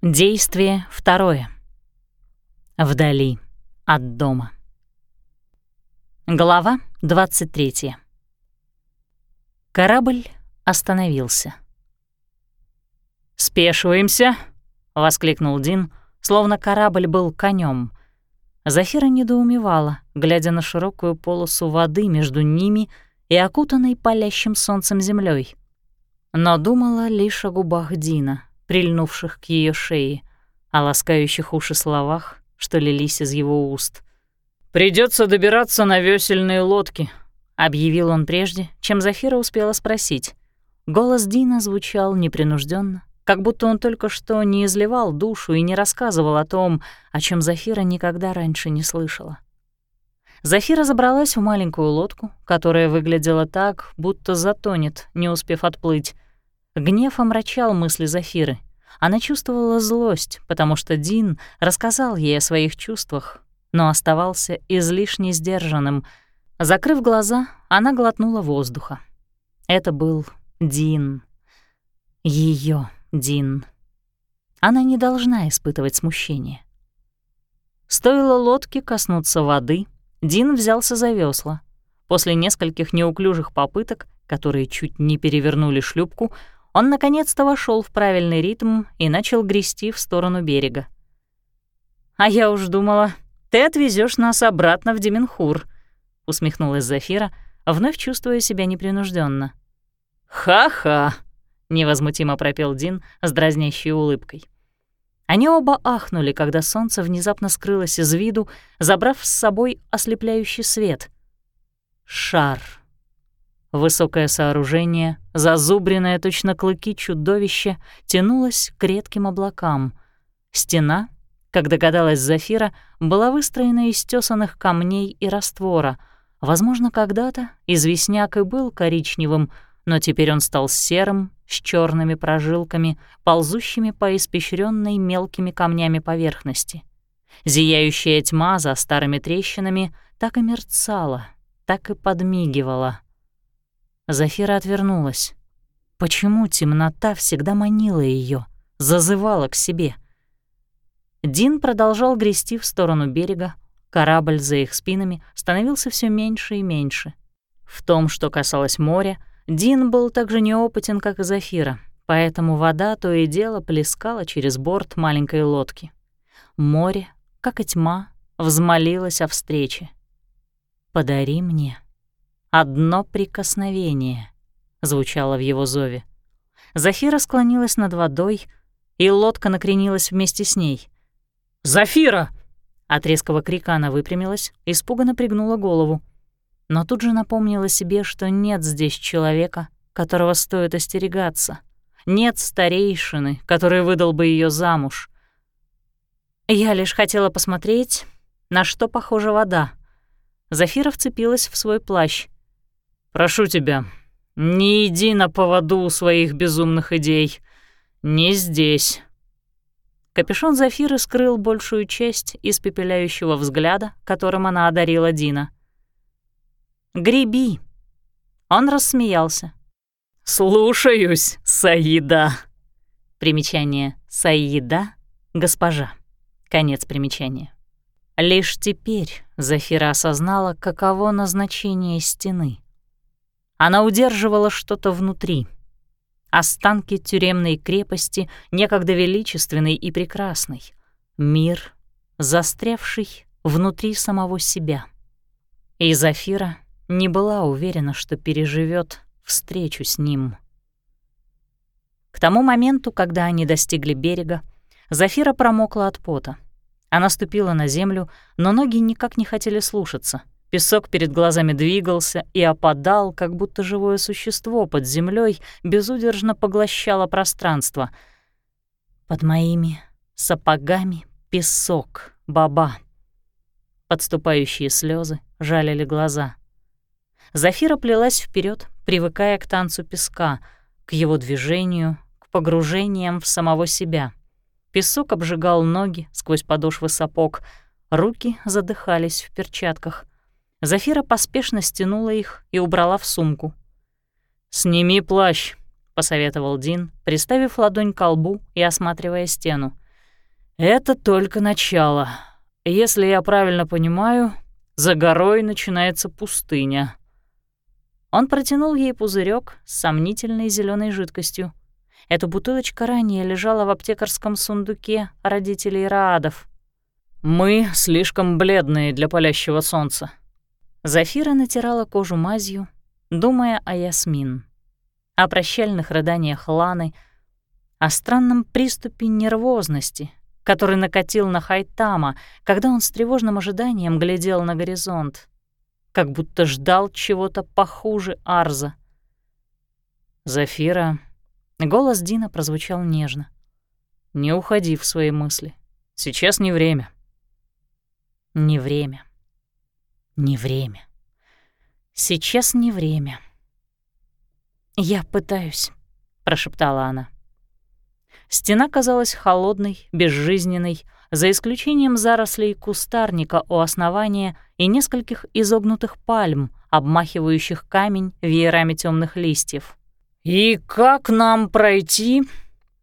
Действие второе. Вдали от дома. Глава 23. Корабль остановился. «Спешиваемся!» — воскликнул Дин, словно корабль был конем. Зафира недоумевала, глядя на широкую полосу воды между ними и окутанной палящим солнцем землей, но думала лишь о губах Дина — прильнувших к ее шее, о ласкающих уши словах, что лились из его уст. Придется добираться на весельные лодки», — объявил он прежде, чем Зафира успела спросить. Голос Дина звучал непринужденно, как будто он только что не изливал душу и не рассказывал о том, о чем Зафира никогда раньше не слышала. Зафира забралась в маленькую лодку, которая выглядела так, будто затонет, не успев отплыть. Гнев омрачал мысли Зафиры. Она чувствовала злость, потому что Дин рассказал ей о своих чувствах, но оставался излишне сдержанным. Закрыв глаза, она глотнула воздуха. Это был Дин. Ее Дин. Она не должна испытывать смущение. Стоило лодке коснуться воды, Дин взялся за весла. После нескольких неуклюжих попыток, которые чуть не перевернули шлюпку, он наконец-то вошел в правильный ритм и начал грести в сторону берега. «А я уж думала, ты отвезешь нас обратно в Деменхур», — усмехнулась Зафира, вновь чувствуя себя непринужденно. «Ха-ха», — невозмутимо пропел Дин с дразнящей улыбкой. Они оба ахнули, когда солнце внезапно скрылось из виду, забрав с собой ослепляющий свет. Шар. Высокое сооружение, зазубренное точно клыки чудовище, тянулось к редким облакам. Стена, как догадалась Зафира, была выстроена из тесанных камней и раствора. Возможно, когда-то известняк и был коричневым, но теперь он стал серым, с черными прожилками, ползущими по испещренной мелкими камнями поверхности. Зияющая тьма за старыми трещинами так и мерцала, так и подмигивала — Зафира отвернулась. Почему темнота всегда манила ее, зазывала к себе? Дин продолжал грести в сторону берега, корабль за их спинами становился все меньше и меньше. В том, что касалось моря, Дин был так же неопытен, как и Зафира, поэтому вода то и дело плескала через борт маленькой лодки. Море, как и тьма, взмолилось о встрече. «Подари мне». «Одно прикосновение», — звучало в его зове. Зафира склонилась над водой, и лодка накренилась вместе с ней. «Зафира!» От резкого крика она выпрямилась, испуганно пригнула голову. Но тут же напомнила себе, что нет здесь человека, которого стоит остерегаться. Нет старейшины, который выдал бы ее замуж. Я лишь хотела посмотреть, на что похожа вода. Зафира вцепилась в свой плащ. Прошу тебя, не иди на поводу у своих безумных идей. Не здесь». Капюшон Зафиры скрыл большую часть испепеляющего взгляда, которым она одарила Дина. «Греби!» Он рассмеялся. «Слушаюсь, Саида!» Примечание «Саида» — госпожа. Конец примечания. Лишь теперь Зафира осознала, каково назначение стены — она удерживала что-то внутри. Останки тюремной крепости, некогда величественной и прекрасной. Мир, застрявший внутри самого себя. И Зафира не была уверена, что переживет встречу с ним. К тому моменту, когда они достигли берега, Зафира промокла от пота. Она ступила на землю, но ноги никак не хотели слушаться — Песок перед глазами двигался и опадал, как будто живое существо под землей безудержно поглощало пространство. Под моими сапогами песок, баба. Подступающие слезы жалили глаза. Зафира плелась вперед, привыкая к танцу песка, к его движению, к погружениям в самого себя. Песок обжигал ноги сквозь подошвы сапог, руки задыхались в перчатках. Зафира поспешно стянула их и убрала в сумку. «Сними плащ», — посоветовал Дин, приставив ладонь к лбу и осматривая стену. «Это только начало. Если я правильно понимаю, за горой начинается пустыня». Он протянул ей пузырек с сомнительной зеленой жидкостью. Эта бутылочка ранее лежала в аптекарском сундуке родителей Раадов. «Мы слишком бледные для палящего солнца». Зафира натирала кожу мазью, думая о Ясмин, о прощальных рыданиях Ланы, о странном приступе нервозности, который накатил на Хайтама, когда он с тревожным ожиданием глядел на горизонт, как будто ждал чего-то похуже Арза. «Зафира», — голос Дина прозвучал нежно, — «не уходи в свои мысли. Сейчас не время». «Не время. Не время. Сейчас не время». «Я пытаюсь», — прошептала она. Стена казалась холодной, безжизненной, за исключением зарослей кустарника у основания и нескольких изогнутых пальм, обмахивающих камень веерами темных листьев. «И как нам пройти?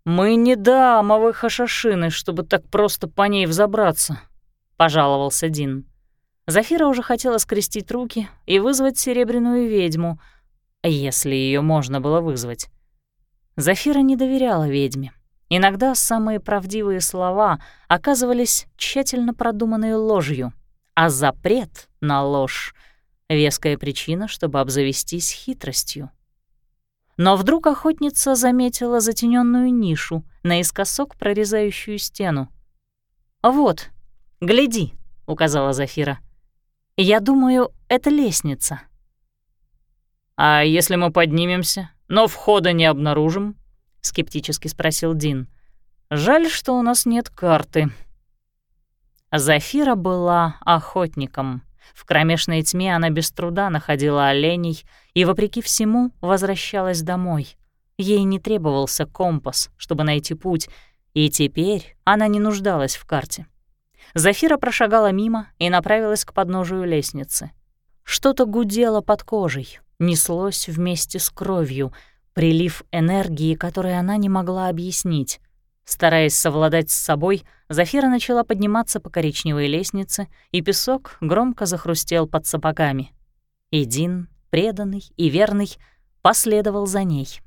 Мы не дамовы хашашины, чтобы так просто по ней взобраться», — пожаловался Дин. Зафира уже хотела скрестить руки и вызвать серебряную ведьму, если ее можно было вызвать. Зафира не доверяла ведьме. Иногда самые правдивые слова оказывались тщательно продуманной ложью, а запрет на ложь — веская причина, чтобы обзавестись хитростью. Но вдруг охотница заметила затененную нишу, наискосок прорезающую стену. «Вот, гляди», — указала Зафира. «Я думаю, это лестница». «А если мы поднимемся, но входа не обнаружим?» — скептически спросил Дин. «Жаль, что у нас нет карты». Зафира была охотником. В кромешной тьме она без труда находила оленей и, вопреки всему, возвращалась домой. Ей не требовался компас, чтобы найти путь, и теперь она не нуждалась в карте. Зафира прошагала мимо и направилась к подножию лестницы. Что-то гудело под кожей, неслось вместе с кровью — Прилив энергии, который она не могла объяснить. Стараясь совладать с собой, Зафира начала подниматься по коричневой лестнице, и песок громко захрустел под сапогами. И Дин, преданный и верный, последовал за ней.